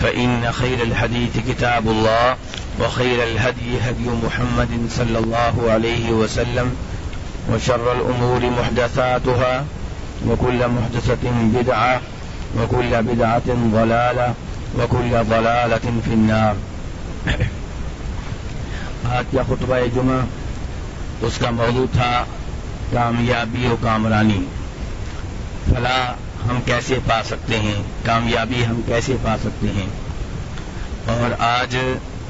فإن خير الحديث كتاب الله وخير الهدي هدي محمد صلى الله عليه وسلم وشر الأمور محدثاتها وكل محدثة بدعة وكل بدعة ضلالة وكل ضلالة في النار آج کا خطبہ جمعہ اس کا موضوع تھا کامیابی و کامرانی فلاح ہم کیسے پا سکتے ہیں؟ کامیابی ہم کیسے پا سکتے ہیں؟ اور آج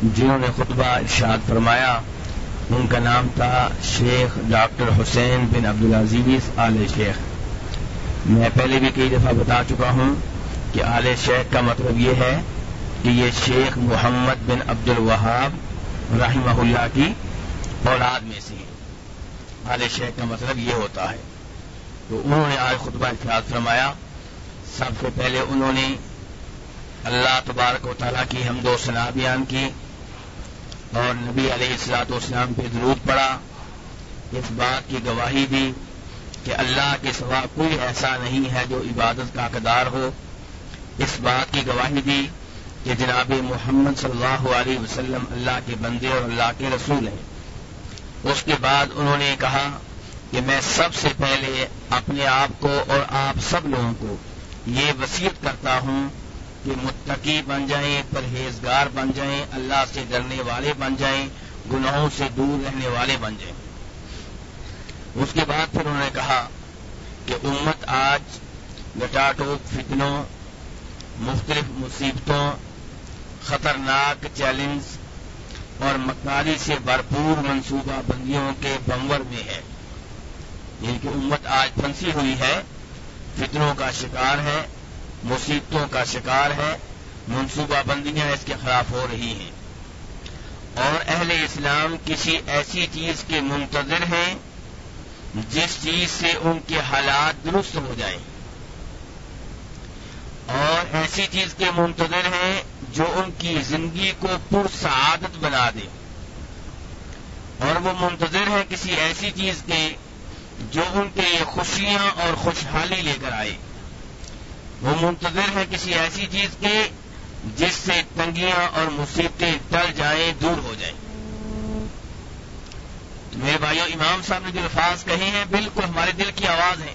جنہوں نے خطبہ ارشاد فرمایا، ان کا نام تھا شیخ ڈاکٹر حسین بن عبدالعزیز آل شیخ۔ میں پہلے بھی کئی دفعہ بتا چکا ہوں کہ آل شیخ کا مطلب یہ ہے کہ یہ شیخ محمد بن عبد الوہاب رحمہ اللہ کی اولاد میں سے آل شیخ کا مطلب یہ ہوتا ہے۔ تو انہوں نے آج خطبہ ارشاد فرمایا سب سے پہلے انہوں نے اللہ تبارک و تعالیٰ کی حمد و ثنا بیان کی اور نبی علیہ السلاط والسلام پہ درود پڑا۔ اس بات کی گواہی دی کہ اللہ کے سوا کوئی ایسا نہیں ہے جو عبادت کا اقدار ہو۔ اس بات کی گواہی دی کہ جناب محمد صلی اللہ علیہ وسلم اللہ کے بندے اور اللہ کے رسول ہیں۔ اس کے بعد انہوں نے کہا کہ میں سب سے پہلے اپنے آپ کو اور آپ سب لوگوں کو یہ وسیعت کرتا ہوں کہ متقی بن جائیں، پرہیزگار بن جائیں، اللہ سے ڈرنے والے بن جائیں، گناہوں سے دور رہنے والے بن جائیں۔ اس کے بعد پھر انہوں نے کہا کہ امت آج لٹاٹوک فتنوں، مختلف مصیبتوں، خطرناک چیلنج اور مکاری سے بھرپور منصوبہ بندیوں کے بمور میں ہے۔ یعنی کہ امت آج پھنسی ہوئی ہے فتنوں کا شکار ہے، مصیبتوں کا شکار ہے، منصوبہ بندیاں اس کے خلاف ہو رہی ہیں۔ اور اہل اسلام کسی ایسی چیز کے منتظر ہیں جس چیز سے ان کے حالات درست ہو جائیں۔ اور ایسی چیز کے منتظر ہیں جو ان کی زندگی کو پرسعادت بنا دے۔ اور وہ منتظر ہیں کسی ایسی چیز کے جو ان کے خوشیاں اور خوشحالی لے کر آئے۔ وہ منتظر ہے کسی ایسی چیز کے جس سے تنگیاں اور مصیبتیں ٹل جائیں، دور ہو جائیں۔ میرے بھائیوں امام صاحب نے جو الفاظ کہے ہیں، بالکل ہمارے دل کی آواز ہے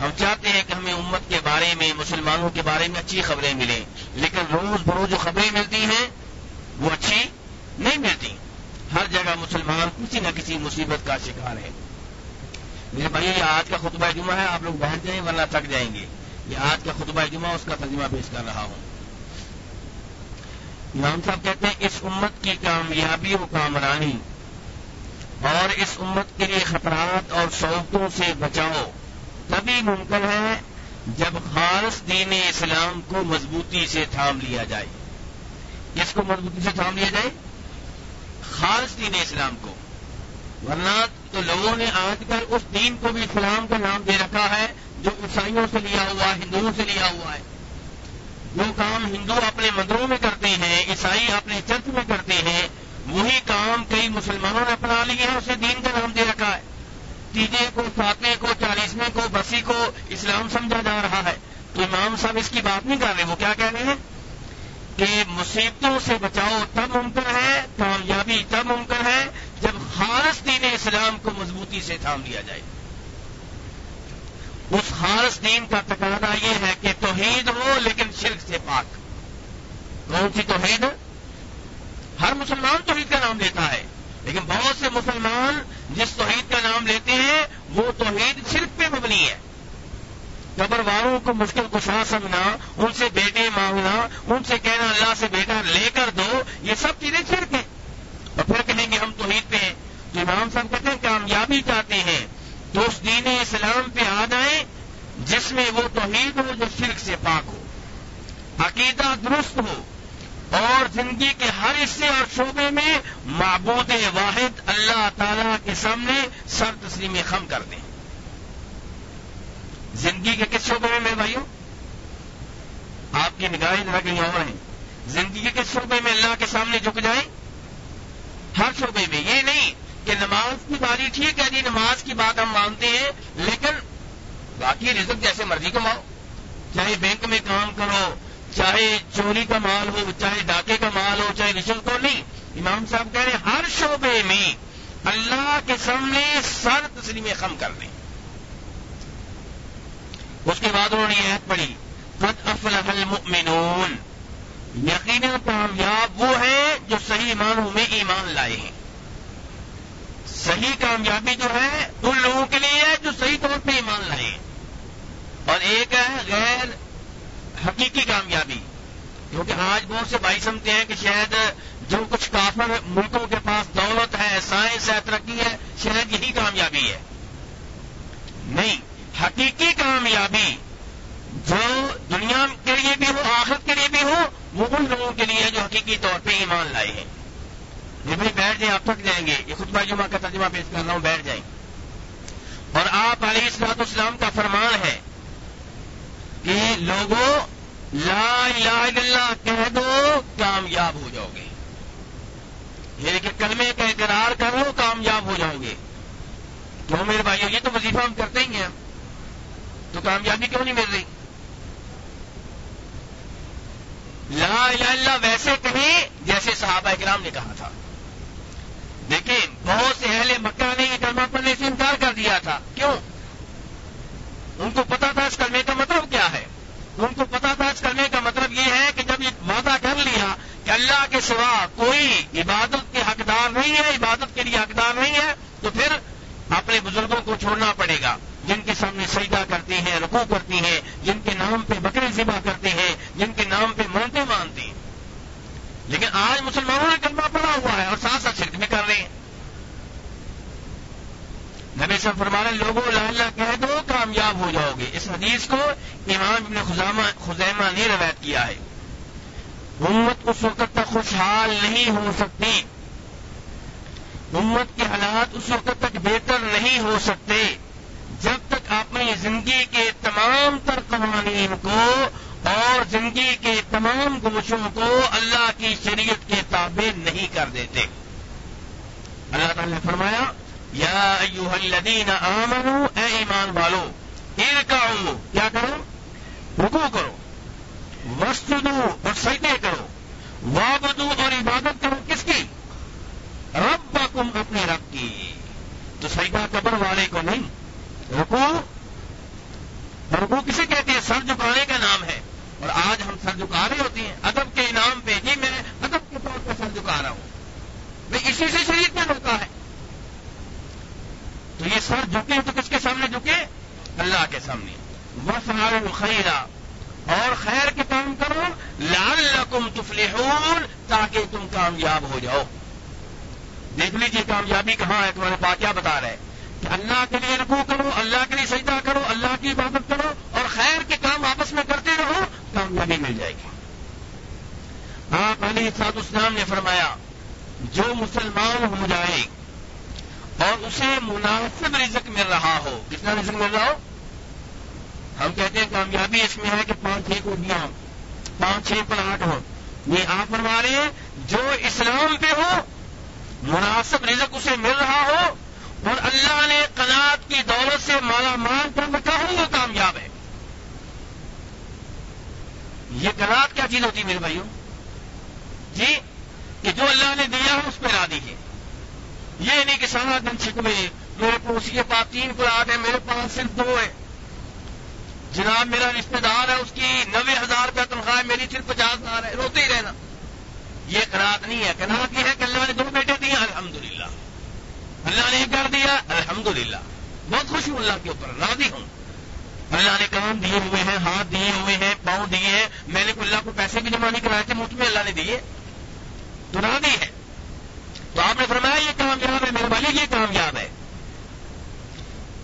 ہم چاہتے ہیں کہ ہمیں امت کے بارے میں، مسلمانوں کے بارے میں اچھی خبریں ملیں، لیکن روز بروز جو خبریں ملتی ہیں، وہ اچھی نہیں ملتی۔ ہر جگہ مسلمان کسی نہ کسی مصیبت کا شکار ہے میرے بھائی یہ آج کا خطبہ جمعہ ہے، آپ لوگ بیٹھ جائیں ورنہ تھک جائیں گے۔ یہ آج کا خطبہ جمعہ، اس کا ترجمہ پیش کر رہا ہوں۔ امام صاحب کہتے ہیں، اس امت کی کامیابی و کامرانی اور اس امت کے لیے خطرات اور صوتوں سے بچاؤ تبھی ممکن ہے جب خالص دین اسلام کو مضبوطی سے تھام لیا جائے۔ اس کو مضبوطی سے تھام لیا جائے؟ خالص دین اسلام کو۔ ورنہ تو لوگوں نے آج کل اس دین کو بھی اسلام کا نام دے رکھا ہے، جو عیسائیوں سے لیا ہوا ہے، ہندوؤں سے لیا ہوا ہے۔ جو کام ہندو اپنے مندروں میں کرتے ہیں، عیسائی اپنے چرچ میں کرتے ہیں۔ وہی کام کئی مسلمانوں نے اپنا لیے ہیں اسے دین کا نام دے رکھا ہے۔ تیجے کو ساتویں کو، چالیسویں کو، بسی کو اسلام سمجھا جا رہا ہے۔ تو امام صاحب اس کی بات نہیں کر رہے، وہ کیا کہہ رہے ہیں؟ کہ مصیبتوں سے بچاؤ تب ممکن ہے، کامیابی تب ممکن ہے خالص دین اسلام کو مضبوطی سے تھام لیا جائے۔ اس خالص دین کا تقاضا یہ ہے کہ توحید ہو لیکن شرک سے پاک۔ کون سی توحید؟ ہر مسلمان توحید کا نام لیتا ہے، لیکن بہت سے مسلمان جس توحید کا نام لیتے ہیں، وہ توحید شرک پہ مبنی ہے۔ قبر والوں کو مشکل کشا سمجھنا، ان سے بیٹے مانگنا، ان سے کہنا اللہ سے بیٹا لے کر دو، یہ سب چیزیں شرک ہیں۔ اور پھر کہیں گے ہم توحید پہ ہیں امام صاحب کہتے ہیں کامیابی چاہتے ہیں، تو اس دین اسلام پہ آ جائیں، جس میں وہ توحید ہو، جو شرک سے پاک ہو، عقیدہ درست ہو، اور زندگی کے ہر حصے اور شعبے میں معبود واحد اللہ تعالی کے سامنے سر تسلیم خم کر دیں۔ زندگی کے کس شعبے میں بھائیوں؟ آپ کی نگاہیں ذرا کہیں اور ہیں۔ زندگی کے کس شعبے میں اللہ کے سامنے جھک جائیں؟ ہر شعبے میں، یہ نہیں۔ کہ نماز کی باری ٹھیک ہے جی نماز کی بات ہم مانتے ہیں، لیکن باقی رزق جیسے مرضی کماؤ، چاہے بینک میں کام کرو، چاہے چوری کا مال ہو، چاہے ڈاکے کا مال ہو، چاہے رشوت کو نہیں، امام صاحب کہہ رہے ہیں، ہر شعبے میں اللہ کے سامنے سر تسلیم خم کر دیں۔ اس کے بعد انہوں نے یہ پڑھی، قد افلح المؤمنون۔ یقینا کامیاب وہ ہیں جو صحیح ایمانوں میں ایمان لائے ہیں۔ صحیح کامیابی جو ہے ان لوگوں کے لیے ہے جو صحیح طور پہ ایمان لائے اور ایک ہے غیر حقیقی کامیابی۔ کیونکہ آج بہت سے بھائی سمجھتے ہیں کہ شاید جو کچھ کافر ملکوں کے پاس دولت ہے، سائنس ہے، ترقی ہے، شاید یہی کامیابی ہے۔ نہیں، حقیقی کامیابی جو دنیا کے لیے بھی ہو، آخرت کے لیے بھی ہو، وہ ان لوگوں کے لیے جو حقیقی طور پہ ایمان لائے ہیں۔ بیٹھ جائیں آپ تھک جائیں گے۔ یہ خطبہ جمعہ کا ترجمہ پیش کر رہا ہوں، بیٹھ جائیں۔ اور آپ علیہ السلاط اسلام کا فرمان ہے کہ لوگوں لا الہ الا اللہ کہہ دو، کامیاب ہو جاؤ گے۔ یہ کہ کلمے کا اقرار کر لو کامیاب ہو جاؤ گے۔ کیوں میرے بھائیوں یہ تو وظیفہ ہم کرتے ہی ہیں۔ تو کامیابی کیوں نہیں مل رہی؟ لا الہ اللہ ویسے کہیں جیسے صحابہ کرام نے کہا۔ تھا دیکھیں بہت سے اہل مکہ نے یہ کلمہ پڑھنے سے انکار کر دیا تھا۔ کیوں؟ ان کو پتا تھا اس کلمے کا مطلب کیا ہے۔ ان کو پتا تھا اس کلمے کا مطلب یہ ہے کہ جب یہ وعدہ کر لیا کہ اللہ کے سوا کوئی عبادت کے حقدار نہیں ہے، عبادت کے لیے حقدار نہیں ہے، تو پھر اپنے بزرگوں کو چھوڑنا پڑے گا۔ جن کے سامنے سجدہ کرتے ہیں رکو کرتی ہیں، جن کے نام پہ بکرے ذبح کرتے ہیں، جن کے نام پہ مانتے مانتے ہیں۔ لیکن آج مسلمانوں نے کلمہ پڑا ہوا ہے اور ساتھ ساتھ شرک بھی کر رہے ہیں۔ نبی صاحب فرمانے لوگوں اللہ کہہ دو کامیاب ہو جاؤ گے۔ اس حدیث کو امام ابن خزیمہ نے روایت کیا ہے۔ امت اس وقت تک خوشحال نہیں ہو سکتی۔ امت کے حالات اس وقت تک بہتر نہیں ہو سکتے۔ جب تک اپنی زندگی کے تمام تر قوانین کو اور زندگی کے تمام گوشوں کو اللہ کی شریعت کے تابع نہیں کر دیتے۔ اللہ تعالی نے فرمایا، یا ایوہ الذین آمنو، اے ایمان والو، ارکعو، کیا کرو؟ رکو کرو وسجدو اور سجدے کرو وابدو اور عبادت کرو کس کی؟ رب اپنے رب کی۔ تو سجدہ قبر والے کو نہیں رکو رکو کسے کہتے ہیں؟ سر جھکانے کا نام ہے۔ اور آج ہم سر جھکا رہے ہوتے ہیں، ادب کے انعام پہ جی میں ادب کے طور پہ سر جھکا رہا ہوں۔ میں اسی سے شریف میں روکا ہے۔ تو یہ سر جھکے تو کس کے سامنے جھکے؟ اللہ کے سامنے۔ وہ خیرا اور خیر کے کام کرو۔ لال تفلحون۔ تاکہ تم کامیاب ہو جاؤ۔ دیکھ لیجیے کامیابی کہاں ہے، تمہارے پاس کیا بتا رہے کہ اللہ کے لیے رکو کرو، اللہ کے لیے سجدہ کرو، اللہ کی عبادت کرو اور خیر کے کام آپس میں کرتے رہو کامیابی مل جائے گی۔ آپ علی سعد اسلام نے فرمایا، جو مسلمان ہو جائے اور اسے مناسب رزق مل رہا ہو، کتنا رزق مل رہا ہو؟ ہم کہتے ہیں کامیابی اس میں ہے کہ پانچ چھ کوٹیاں ہوں، پانچ چھ پلاٹ ہو یہ آپ فرما رہے ہیں، جو اسلام پہ ہو، مناسب رزق اسے مل رہا ہو، اور اللہ نے قناعت کی دولت سے مالا مال کر رکھا ہو، وہ کامیاب ہے۔ یہ قناعت کیا چیز ہوتی ہے میرے بھائیوں؟ جی کہ جو اللہ نے دیا ہے اس پہ راضی ہے یہ نہیں کہ سارا دن چھکوے، میرے پڑوسی کے پاس تین پلاٹ ہے میرے پاس صرف دو ہے جناب، میرا رشتے دار ہے، اس کی نوے ہزار روپیہ تنخواہ ہے، میری صرف پچاس ہزار ہے، روتے ہی رہنا۔ یہ کنات نہیں ہے کنات یہ ہے کہ اللہ نے دو بیٹے دیے، الحمدللہ۔ اللہ نے کر دیا، الحمدللہ۔ بہت خوش ہوں اللہ کے اوپر، راضی ہوں۔ اللہ نے کام دیے ہوئے ہیں ہاتھ دیے ہوئے ہیں، پاؤں دیے ہیں، میں نے اللہ کو پیسے بھی جمع نہیں کرائے تھے مفت میں اللہ نے دیے۔ تو راضی ہے تو آپ نے فرمایا، یہ کامیاب ہے، میرے بھائی یہ کامیاب ہے۔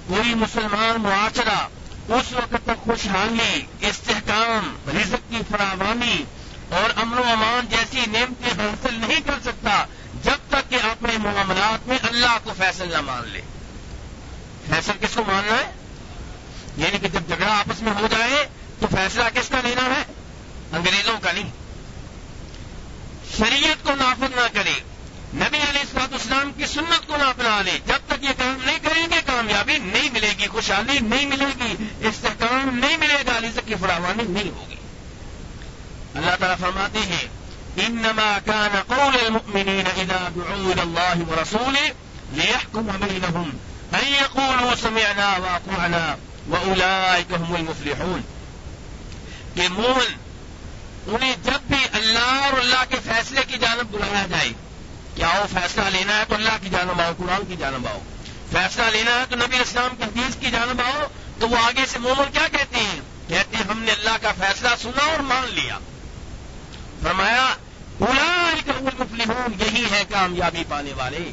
کوئی مسلمان معاشرہ اس وقت تک خوشحالی استحکام، رزق کی فراوانی اور امن و امان جیسے ایسی نعمتیں حاصل نہیں کر سکتا جب تک کہ اپنے معاملات میں اللہ کو فیصل نہ مان لے۔ فیصل کس کو ماننا ہے؟ یعنی کہ جب جھگڑا آپس میں ہو جائے تو فیصلہ کس کا لینا ہے؟ انگریزوں کا نہیں۔ شریعت کو نافذ نہ کرے نبی علیہ السلاط اسلام کی سنت کو نہ اپنا لے جب تک یہ کام نہیں کریں گے، کامیابی نہیں ملے گی، خوشحالی نہیں ملے گی، استحکام نہیں ملے گا، علی تک کی فراوانی نہیں ہوگی۔ اللہ تعالیٰ فرماتے ہیں، انما كان قول المؤمنين اذا دعوا الى الله ورسوله ليحكم بينهم ان يقولوا سمعنا واطعنا هم المفلحون۔ کہ مومن انہیں جب بھی اللہ اور اللہ کے فیصلے کی جانب بلایا جائے کیا وہ فیصلہ لینا ہے تو اللہ کی جانب آؤ، قرآن کی جانب آؤ۔ فیصلہ لینا ہے تو نبی اسلام کی حدیث کی جانب آؤ، تو وہ آگے سے مومن کیا کہتے ہیں؟ کہتے ہیں ہم نے اللہ کا فیصلہ سنا اور مان لیا۔ فرمایا مفلحون یہی ہے کامیابی پانے والے۔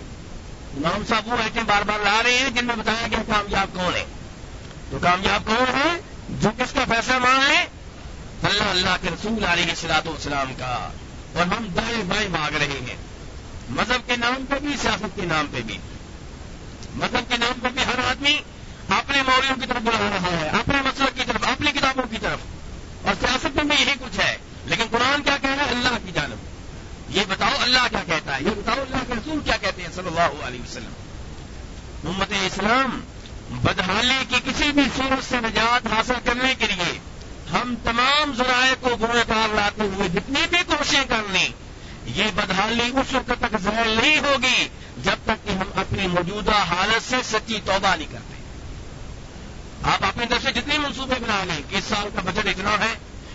امام صاحب وہ ایسے بار بار لا رہے ہیں جن میں بتایا گیا کامیاب کون ہے۔ تو کامیاب کون ہے جو کس کا فیصلہ مان لے اللہ اللہ کے رسول علیہ السلاط والسلام کا۔ اور ہم دائیں بائیں مانگ رہے ہیں۔ مذہب کے نام پہ بھی، سیاست کے نام پہ بھی۔ مذہب کے نام پہ بھی ہر آدمی اپنے موریوں کی طرف بلا رہا ہے، اپنے مسلک کی طرف، اپنی کتابوں کی طرف۔ اور سیاست میں بھی یہی کچھ ہے۔ لیکن قرآن کیا کہہ رہا ہے؟ اللہ کی جانب۔ یہ بتاؤ اللہ کیا کہتا ہے؟ یہ بتاؤ اللہ کے رسول کیا کہتے ہیں؟ صلی اللہ علیہ وسلم۔ محمد اسلام بدحالی کی کسی بھی صورت سے نجات حاصل کرنے کے لیے ہم تمام ذرائع کو گروہ کار لاتے ہوئے جتنی بھی کوششیں کر لیں، یہ بدحالی اس وقت تک ظاہر نہیں ہوگی جب تک کہ ہم اپنی موجودہ حالت سے سچی توبہ نہیں کرتے۔ آپ اپنی طرف سے جتنی منصوبے بنا لیں کہ اس سال کا بجٹ اتنا ہے،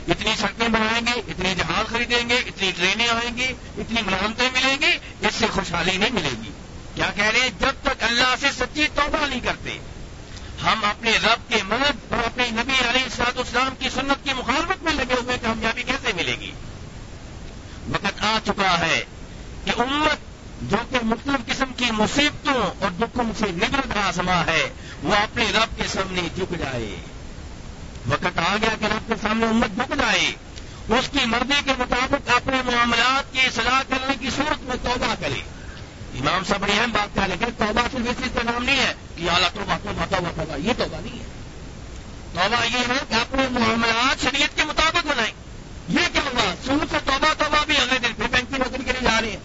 اتنی سڑکیں بنائیں گے اتنے جہاز خریدیں گے، اتنی ٹرینیں آئیں گی، اتنی ملامتیں ملیں گی، اس سے خوشحالی نہیں ملے گی۔ کیا کہہ رہے ہیں؟ جب تک اللہ سے سچی توبہ نہیں کرتے ہم اپنے رب کے مدد اور اپنے نبی علیہ السلاط اسلام کی سنت کی مخالفت میں لگے ہوئے کامیابی کیسے ملے گی؟ وقت آ چکا ہے کہ امت جو کہ مختلف قسم کی مصیبتوں اور دکھوں سے نگرد آسما ہے، وہ اپنے رب کے سامنے جھک جائے۔ وقت آ گیا کہ رب کے سامنے امت جھک جائے۔ اس کی مرضی کے مطابق اپنے معاملات کی اصلاح کرنے کی صورت میں توبہ کرے۔ امام صاحب بڑی اہم بات کیا لیکن توبہ صرف اس چیز کا نام نہیں ہے کہ اعلیٰ توبہ توبہ توبہ توبہ، یہ توبہ نہیں ہے۔ توبہ یہ ہے کہ اپنے معاملات شریعت کے مطابق بنائیں۔ یہ کیا ہوا؟ سور سے توبہ توبہ بھی اگلے دن، پھر بینک کی نوکری کے لیے جا رہے ہیں۔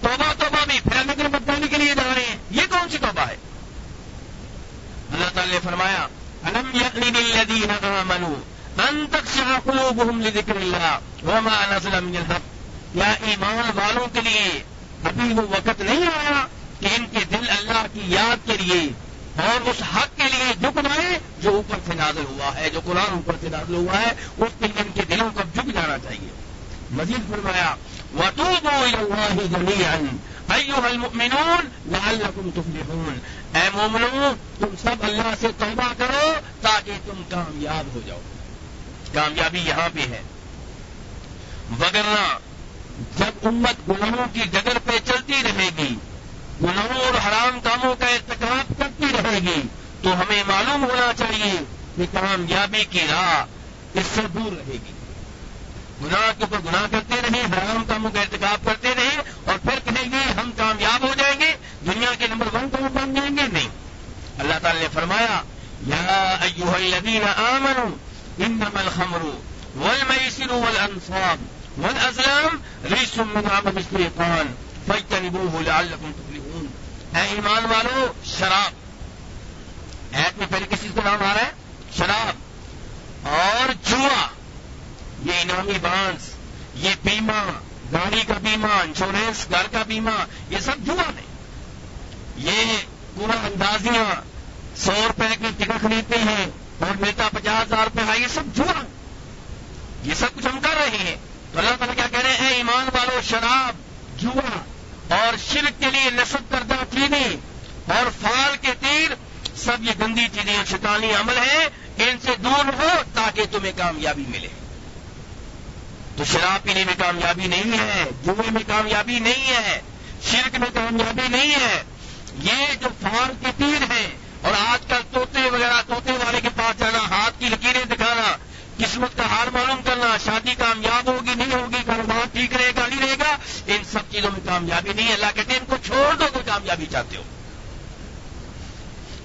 توبہ توبہ بھی پھر اگلے دن بتانے کے لیے جا رہے ہیں۔ یہ کون سی توبہ ہے؟ اللہ تعالی نے فرمایا یا ایمان والوں کے لیے ابھی وہ وقت نہیں آیا کہ ان کے دل اللہ کی یاد کے لیے اور اس حق کے لیے جھک جائے جو اوپر سے نازل ہوا ہے، جو قرآن اوپر سے نازل ہوا ہے، اس کے لیے ان کے دلوں کو جھک جانا چاہیے۔ مزید فرمایا تفلحون۔ اے مومنو تم سب اللہ سے توبہ کرو تاکہ تم کامیاب ہو جاؤ۔ کامیابی یہاں پہ ہے۔ وگرنہ امت گناہوں کی ڈگر پہ چلتی رہے گی۔ گناہوں اور حرام کاموں کا ارتکاب کرتی رہے گی۔ تو ہمیں معلوم ہونا چاہیے کہ کامیابی کی راہ اس سے دور رہے گی۔ گناہ کے اوپر گناہ کرتے رہیں حرام کاموں کا ارتکاب کرتے رہیں اور پھر کہیں گے ہم کامیاب ہو جائیں گے، دنیا کے نمبر ون کام بن جائیں گے نہیں۔ اللہ تعالی نے فرمایا، یا ایوہ الذین آمنوا، انما الخمر والمیسر والانصاب۔ والازلام ریس من عمل الشیطان فاجتنبوه لعلکم تفلحون. اے ایمان والو، شراب. ایت میں پہلے کس چیز کا نام آ رہا ہے؟ شراب. اور جوا. یہ انعامی بانس. یہ بیمہ. گاڑی کا بیمہ، انشورنس، گھر کا بیمہ. یہ سب جوا ہے یہ پورا اندازیاں سو روپے کی ٹکٹ خریدتے ہیں اور ملتا پچاس ہزار روپے ہے، یہ سب جوا. یہ سب کچھ ہم کر رہے ہیں. تو اللہ تعالیٰ کیا کہہ رہے ہیں ایمان والو، شراب، جوا اور شرک کے لیے نصب کردہ چیزیں اور فال کے تیر، سب یہ گندی چیزیں شیطانی عمل ہیں، ان سے دور ہو تاکہ تمہیں کامیابی ملے۔ تو شراب پینے میں کامیابی نہیں ہے جوئے میں کامیابی نہیں ہے، شرک میں کامیابی نہیں ہے۔ یہ جو فار کے تیر ہیں، اور آج کل توتے وغیرہ، توتے والے کے پاس جانا، ہاتھ کی لکیریں دکھانا قسمت کا ہار معلوم کرنا، شادی کامیاب ہوگی، نہیں ہوگی کاروبار ٹھیک رہے گا، نہیں رہے گا، ان سب چیزوں میں کامیابی نہیں ہے۔ اللہ کہتے ہیں، ان کو چھوڑ دو کوئی کامیابی چاہتے ہو۔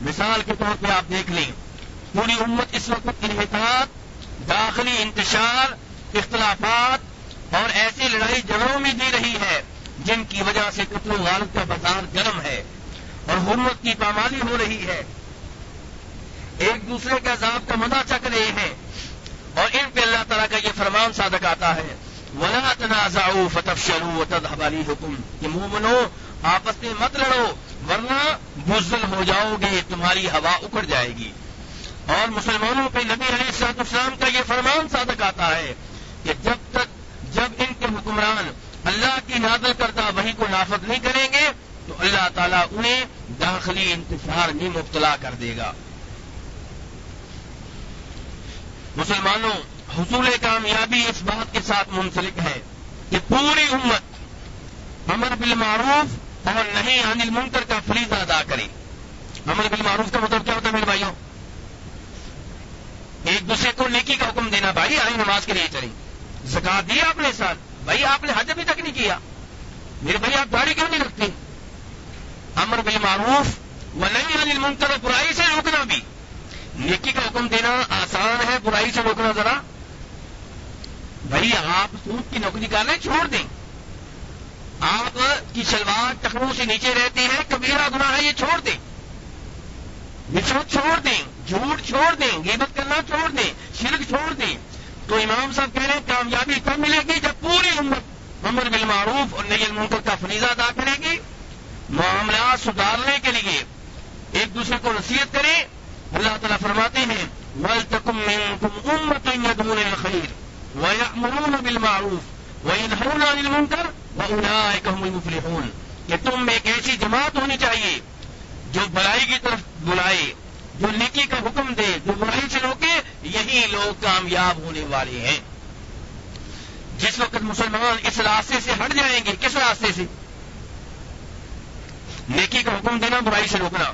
مثال کے طور پہ آپ دیکھ لیں۔ پوری امت اس وقت انحطاط، داخلی انتشار، اختلافات اور ایسی لڑائی جگہوں میں دی رہی ہے، جن کی وجہ سے قتل و غالب کا بازار گرم ہے اور حرمت کی پامالی ہو رہی ہے۔ ایک دوسرے کے عذاب کا مدع چک رہے ہیں۔ اور ان پہ اللہ تعالیٰ کا یہ فرمان صادق آتا ہے۔ ولا تنازع فتفشلوا وتذهب حکم کہ مومنو، آپس میں مت لڑو، ورنہ بزل ہو جاؤ گے، تمہاری ہوا اکڑ جائے گی۔ اور مسلمانوں پہ نبی علیہ السلاط اسلام کا یہ فرمان صادق آتا ہے کہ جب تک، جب ان کے حکمران اللہ کی نادل کردہ وہی کو نافذ نہیں کریں گے، تو اللہ تعالیٰ انہیں داخلی انتشار میں مبتلا کر دے گا۔ مسلمانوں، حصول کامیابی اس بات کے ساتھ منسلک ہے کہ پوری امت امر بالمعروف اور نہیں عن المنکر کا فریضہ ادا کرے۔ امر بالمعروف کا مطلب کیا ہوتا ہے میرے بھائیوں؟ ایک دوسرے کو نیکی کا حکم دینا، بھائی آئی نماز کے لیے چلیں۔ زکات دیا آپ نے ساتھ، بھائی آپ نے حج ابھی تک نہیں کیا۔ میرے بھائی آپ داڑھی کیوں نہیں رکھتے امر بالمعروف و نہیں عن المنکر، برائی سے روکنا بھی۔ نیکی کا حکم دینا آسان ہے، برائی سے روکنا ذرا۔ بھائی، آپ سوٹ کی نوکری کرنے چھوڑ دیں۔ آپ کی شلوار ٹکڑوں سے نیچے رہتی ہے، کبیرہ گنا ہے، یہ چھوڑ دیں۔ نسبت چھوڑ دیں، جھوٹ چھوڑ دیں گیبت کرنا چھوڑ دیں، شرک چھوڑ دیں۔ تو امام صاحب کہہ رہے ہیں، کامیابی کب ملے گی جب پوری امت امر بالمعروف اور نئی المنکر کا فریضہ ادا کرے گی۔ معاملات سدھارنے کے لیے ایک دوسرے کو نصیحت کریں۔ اللہ تعالیٰ فرماتے ہیں ول تکم تم امت الخیر وَيَأْمُرُونَ بِالْمَعْرُوفِ وَيَنْهَوْنَ عَنِ الْمُنْكَرِ وَأُولَٰئِكَ هُمُ الْمُفْلِحُونَ۔ کہ تم ایک ایسی جماعت ہونی چاہیے جو بلائی کی طرف بلائے، جو نیکی کا حکم دے، جو برائی سے روکے، یہی لوگ کامیاب ہونے والے ہیں۔ جس وقت مسلمان اس راستے سے ہٹ جائیں گے، کس راستے سے؟ نیکی کا حکم دینا، برائی سے روکنا۔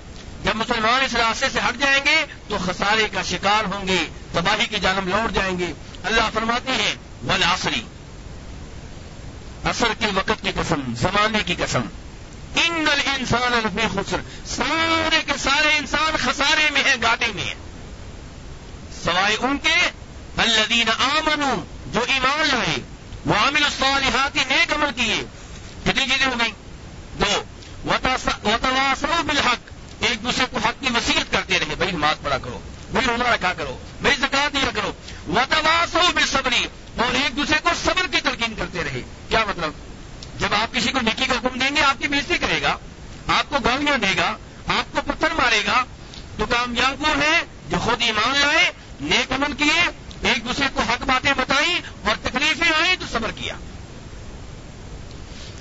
جب مسلمان اس راستے سے ہٹ جائیں گے تو خسارے کا شکار ہوں گے، تباہی کی جانب لوٹ جائیں گے۔ اللہ فرماتے ہیں ول آسری اثر کے وقت کی قسم، زمانے کی قسم۔ ان انسان الفی خسر۔ سارے کے سارے انسان خسارے میں ہیں، گاٹے میں ہیں۔ سوائے ان کے الدین آمن جو ایمان لائے۔ وہ عامل الصالحات، نیک عمل کیے۔ کتنی چیزیں ہو گئی دو وتواسو بالحق۔ ایک دوسرے کو حق کی وسیعت کرتے رہے، بھائی نماز پڑھا کرو، بھائی روزہ رکھا کرو، بھائی زکات دیا کرو۔ وتواسو بالصبری اور ایک دوسرے کو صبر کی تلقین کرتے رہے۔ کیا مطلب؟ جب آپ کسی کو نیکی کا حکم دیں گے، آپ کی بےزتی کرے گا، آپ کو گالیاں دے گا، آپ کو پتھر مارے گا، تو کامیاب وہ ہے جو خود ایمان لائے، نیک عمل کیے، ایک دوسرے کو حق باتیں بتائیں اور تکلیفیں آئیں، تو صبر کیا۔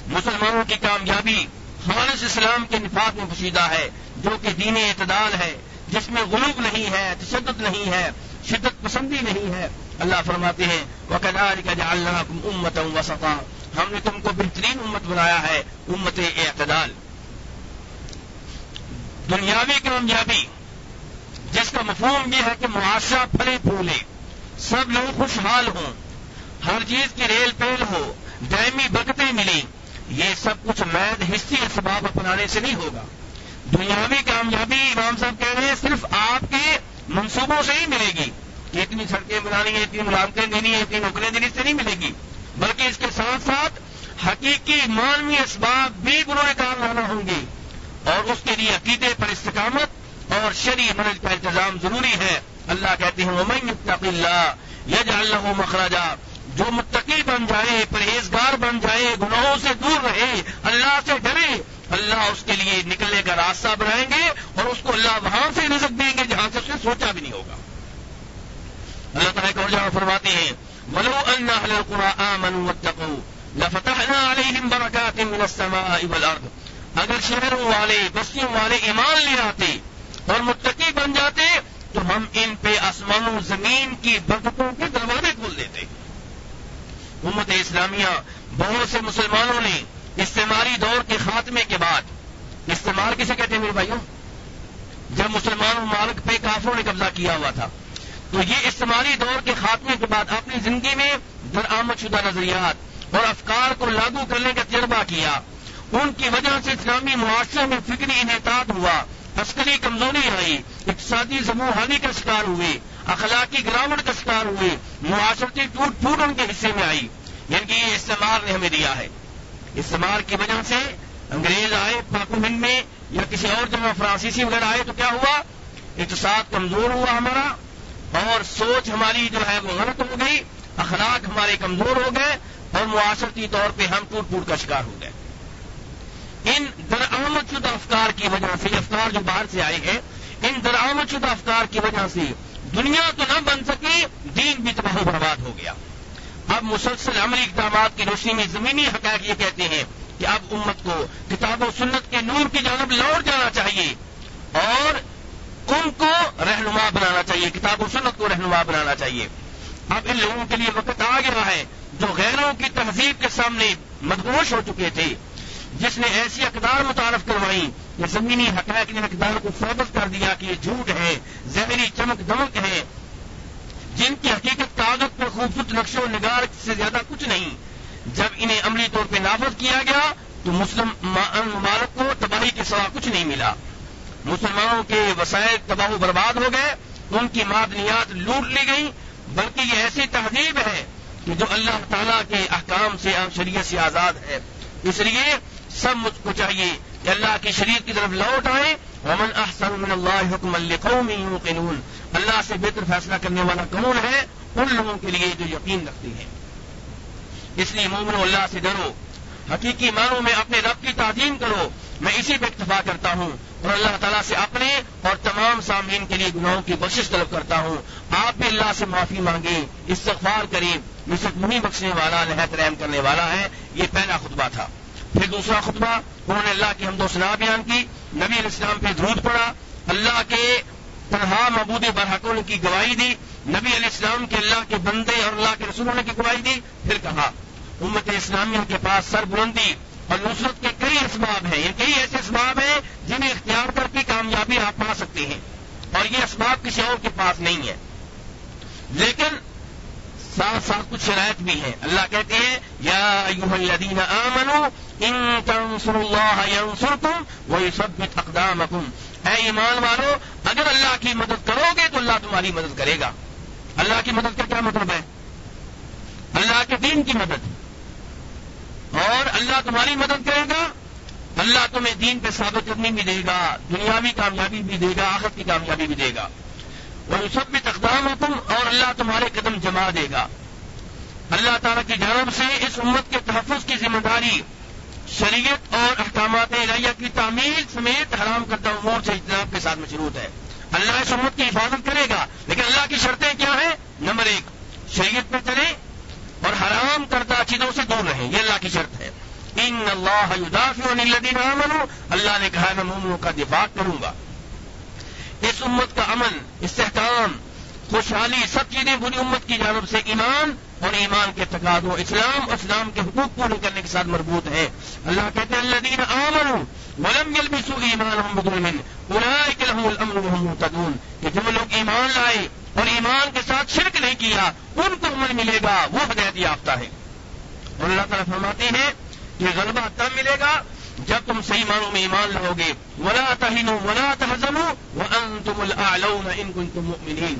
مسلمانوں کی کامیابی خالص اسلام کے نفاذ میں پوشیدہ ہے، جو کہ دین اعتدال ہے، جس میں غلوب نہیں ہے، تشدد نہیں ہے، شدت پسندی نہیں ہے۔ اللہ فرماتے ہیں وہ کا جالنا امت وسطا۔ ہم نے تم کو بہترین امت بنایا ہے، امت اعتدال۔ دنیاوی کامیابی جس کا مفہوم یہ ہے کہ معاشرہ پھلے پھولے، سب لوگ خوشحال ہوں۔ ہر چیز کی ریل پیل ہو، دائمی برکتیں ملی یہ سب کچھ مید حصی اسباب اپنانے سے نہیں ہوگا۔ دنیاوی کامیابی امام صاحب کہہ رہے ہیں، صرف آپ کے منصوبوں سے ہی ملے گی۔ اتنی سڑکیں بنانی ہے، اتنی ملازمتیں دینی ہے، اتنی نوکریاں دینی سے نہیں ملے گی۔ بلکہ اس کے ساتھ ساتھ حقیقی مانوی اسباب بھی بروئے کام لانا ہوں گے۔ اور اس کے لیے عقیدے پر استقامت اور شری منج کا انتظام ضروری ہے۔ اللہ کہتے ہیں متقی اللہ یج اللہ مخراجہ جو متقی بن جائے، پرہیزگار بن جائے، گناہوں سے دور رہے، اللہ سے ڈرے، اللہ اس کے لیے نکلنے کا راستہ بنائیں گے اور اس کو اللہ وہاں سے رزق دیں گے جہاں سے اس نے سوچا بھی نہیں ہوگا۔ اللہ تعالیٰ کو جہاں فرماتے ہیں ملو اللہ القرآن من لفتحنا من السماء والارض. اگر شہروں والے، بستیوں والے ایمان لے آتے اور متقی بن جاتے، تو ہم ان پہ آسمان و زمین کی برکتوں کے دروازے کھول اسلامیہ بہت سے مسلمانوں نے استعماری دور کے خاتمے کے بعد استعمال کسے کہتے ہیں میرے بھائیوں؟ جب مسلمان مالک پہ کافروں نے قبضہ کیا ہوا تھا، تو یہ استعمالی دور کے خاتمے کے بعد اپنی زندگی میں درآمد شدہ نظریات اور افکار کو لاگو کرنے کا تجربہ کیا۔ ان کی وجہ سے اسلامی معاشرے میں فکری انحطاط ہوا، عسکری کمزوری آئی، اقتصادی سموہانی کا شکار ہوئے، اخلاقی گراوٹ کا شکار ہوئے، معاشرتی ٹوٹ پھوٹ ان کے حصے میں آئی۔ یعنی کہ یہ استعمال نے ہمیں دیا ہے۔ استعمال کی وجہ سے انگریز آئے پاک ہند میں یا کسی اور جگہ فرانسیسی وغیرہ آئے تو کیا ہوا؟ اقتصاد کمزور ہوا ہمارا اور سوچ ہماری جو ہے وہ غلط ہو گئی، اخلاق ہمارے کمزور ہو گئے اور معاشرتی طور پہ ہم ٹوٹ پوٹ کا شکار ہو گئے۔ ان درآمد شدہ افکار کی وجہ سے، افکار جو باہر سے آئے ہیں، ان درآمد شدہ افکار کی وجہ سے دنیا تو نہ بن سکی، دین بھی تباہ برباد ہو گیا۔ اب مسلسل عملی اقدامات کی روشنی میں زمینی حقائق یہ کہتے ہیں کہ اب امت کو کتاب و سنت کے نور کی جانب لوٹ جانا چاہیے اور ان کو رہنما بنانا چاہیے، کتاب و سنت کو رہنما بنانا چاہیے۔ اب ان لوگوں کے لیے وقت آ گیا ہے جو غیروں کی تہذیب کے سامنے مدگوش ہو چکے تھے، جس نے ایسی اقدار متعارف کروائی کہ زمینی حقائق نے اقدار کو ثابت کر دیا کہ یہ جھوٹ ہے زہری چمک دمک ہے۔ جن کی حقیقت کاغذ پر خوبصورت نقش و نگار سے زیادہ کچھ نہیں۔ جب انہیں عملی طور پہ نافذ کیا گیا، تو مسلم ممالک کو تباہی کے سوا کچھ نہیں ملا۔ مسلمانوں کے وسائل تباہ و برباد ہو گئے، ان کی معدنیات لوٹ لی گئی بلکہ یہ ایسی تہذیب ہے کہ جو اللہ تعالیٰ کے احکام سے عام شریعت سے آزاد ہے۔ اس لیے سب مجھ کو چاہیے کہ اللہ کی شریعت کی طرف لوٹ آئے ومن احسن من اللہ حکم القوم یوقنون۔ اللہ سے بہتر فیصلہ کرنے والا کون ہے؟ ان لوگوں کے لیے جو یقین رکھتے ہیں۔ اس لیے مومن اللہ سے ڈرو۔ حقیقی معنوں میں اپنے رب کی تعظیم کرو۔ میں اسی پہ اکتفا کرتا ہوں اور اللہ تعالیٰ سے اپنے اور تمام سامعین کے لیے گناہوں کی بخش طلب کرتا ہوں۔ آپ بھی اللہ سے معافی مانگیں۔ استغفار کریں۔ مصرف منی بخشنے والا، نہایت رحم کرنے والا ہے۔ یہ پہلا خطبہ تھا۔ پھر دوسرا خطبہ، انہوں نے اللہ کی ہم و سنا بیان کی، نبی علیہ السلام پہ درود پڑا، اللہ کے تنہا مبود برحقوں نے کی گواہی دی، نبی علیہ السلام کے اللہ کے بندے اور اللہ کے رسولوں نے کی گواہی دی، پھر کہا، امت اسلامیہ کے پاس سر بلندی اور نصرت کے کئی اسباب ہیں، یہ کئی ایسے اسباب ہیں جنہیں اختیار کر کے کامیابی آپ پا سکتے ہیں، اور یہ اسباب کسی اور کے پاس نہیں ہے لیکن ساتھ ساتھ کچھ شرائط بھی ہیں اللہ کہتے ہیں، یا الذین آمنوا ان تنصر اللہ ینصرکم ویثبت اقدامکم۔ اے ایمان والو، اگر اللہ کی مدد کرو گے تو اللہ تمہاری مدد کرے گا۔ اللہ کی مدد کا کیا مطلب ہے؟ اللہ کے دین کی مدد۔ اور اللہ تمہاری مدد کرے گا۔ اللہ تمہیں دین پہ ثابت کرنی بھی دے گا دنیاوی کامیابی بھی دے گا آخر کی کامیابی بھی دے گا۔ اور سب بھی تقدام تم اور اللہ تمہارے قدم جما دے گا۔ اللہ تعالیٰ کی جانب سے اس امت کے تحفظ کی ذمہ داری، شریعت اور احکامات الہیہ کی تعمیر سمیت حرام کردہ امور سے اجتناب کے ساتھ مشروط ہے۔ اللہ اس امت کی حفاظت کرے گا، لیکن اللہ کی شرطیں کیا ہیں؟ نمبر ایک، شریعت پہ چلے اور حرام کردہ چیزوں سے دور رہیں، یہ اللہ کی شرط ہے۔ ان اللہ الذین آمنوا، اللہ نے کہا، میں مومنوں کا دفاع کروں گا۔ اس امت کا امن استحکام، خوشحالی، سب چیزیں بری امت کی جانب سے ایمان اور ایمان کے تقاضوں، اسلام اور اسلام کے حقوق پورے کرنے کے ساتھ مربوط ہے۔ اللہ کہتے ہیں اللہ دین آمن ولم يلبسوا ایمان بظلم اولئک لهم الامن وهم مهتدون۔ کہ جو لوگ ایمان لائے اور ایمان کے ساتھ شرک نہیں کیا، ان کو امن ملے گا، وہ ہدایت یافتہ ہے۔ اور اللہ تعالیٰ فرماتے ہیں کہ غلبہ تب ملے گا جب تم صحیح معنوں میں ایمان لاؤ گے ولا تہنو ولا تحزنوا وانتم الاعلون ان كنتم مؤمنين۔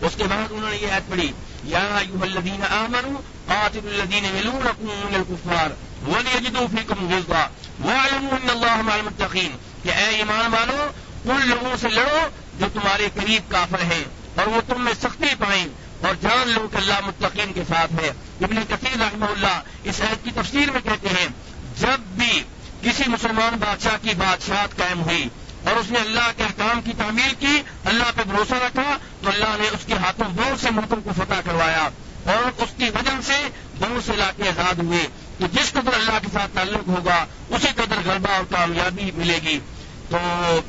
اس کے بعد انہوں نے یہ عید پڑھی یا ایوہ الذین آمنوا قاتلوا الذین یلونکم من الكفار ولیجدوا فیکم غلظہ وعلموا ان اللہ مع المتقین کہ اے ایمان والو، ان لوگوں سے لڑو جو تمہارے قریب کافر ہیں، اور وہ تم میں سختی پائیں۔ اور جان لو کہ اللہ متقین کے ساتھ ہے۔ ابن کثیر رحمہ اللہ اس عہد کی تفسیر میں کہتے ہیں، جب بھی کسی مسلمان بادشاہ کی بادشاہت قائم ہوئی اور اس نے اللہ کے احکام کی تعمیر کی، اللہ پہ بھروسہ رکھا، تو اللہ نے اس کے ہاتھوں بہت سے ملکوں کو فتح کروایا اور اس کی وجہ سے بہت سے علاقے آزاد ہوئے۔ تو جس قدر اللہ کے ساتھ تعلق ہوگا، اسی قدر غلبہ اور کامیابی ملے گی۔ تو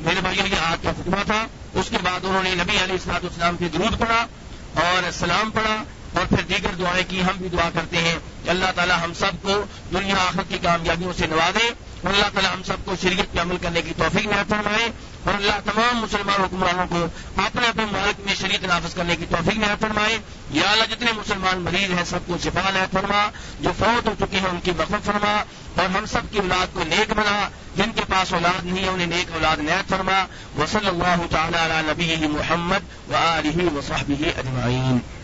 میرے بھائی یہ آج کا فتوا تھا۔ اس کے بعد انہوں نے نبی علیہ السلاط اسلام کی درود پڑھا اور سلام پڑھا اور پھر دیگر دعائیں کی، ہم بھی دعا کرتے ہیں کہ اللہ تعالی ہم سب کو دنیا آخر کی کامیابیوں سے نوازے۔ اللہ تعالیٰ ہم سب کو شریعت پہ عمل کرنے کی توفیق نہ فرمائے اور اللہ تمام مسلمان حکمرانوں کو اپنے اپنے مالک میں شریعت نافذ کرنے کی توفیق نہ فرمائے۔ یا اللہ، جتنے مسلمان مریض ہیں، سب کو شفا نہ فرما۔ جو فوت ہو چکے ہیں، ان کی وقف فرما اور ہم سب کی اولاد کو نیک بنا۔ جن کے پاس اولاد نہیں ہے، انہیں نیک اولاد نیت فرما۔ وصلی اللہ تعالی علی نبی محمد و علیہ وصحبہ اجمعین۔